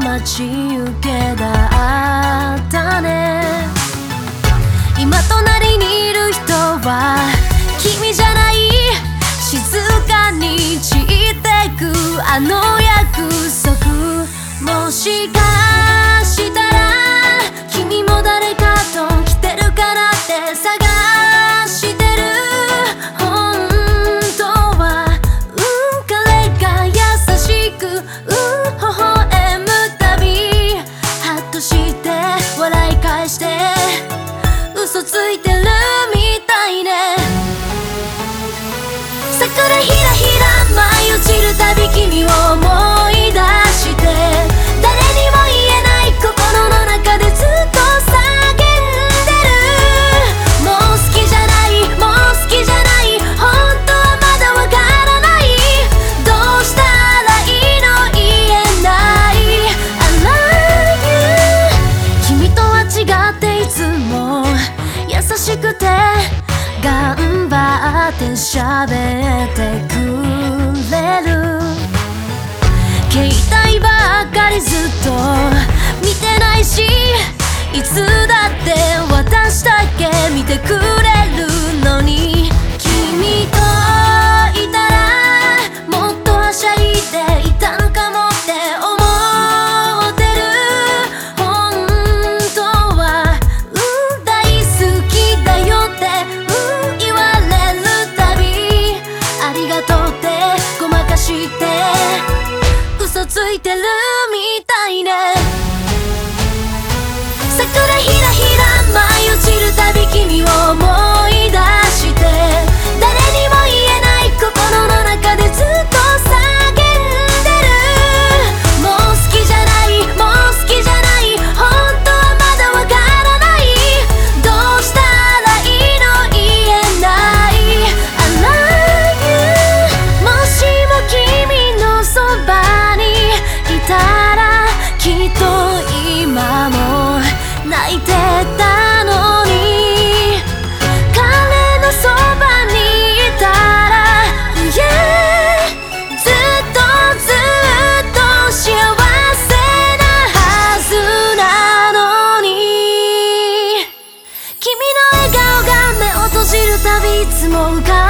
街行けだ。からひらひら舞い落ちるたび君を思い出して誰にも言えない心の中でずっと叫んでる。もう好きじゃないもう好きじゃない本当はまだわからない。どうしたらいいの言えない。I love you 君とは違っていつも優しくてがて喋ってくれる。携帯ばっかりずっと見てないしいつだって私だけ見てくれる。して嘘ついてるみたいね。桜も浮か